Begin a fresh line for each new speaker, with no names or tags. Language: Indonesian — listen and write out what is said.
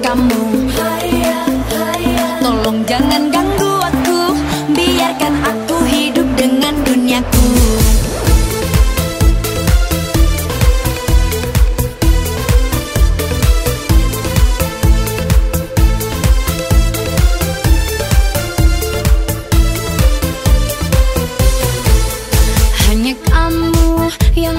kamu. Tolong jangan ganggu aku Biarkan aku hidup dengan duniaku. Hanya kamu yang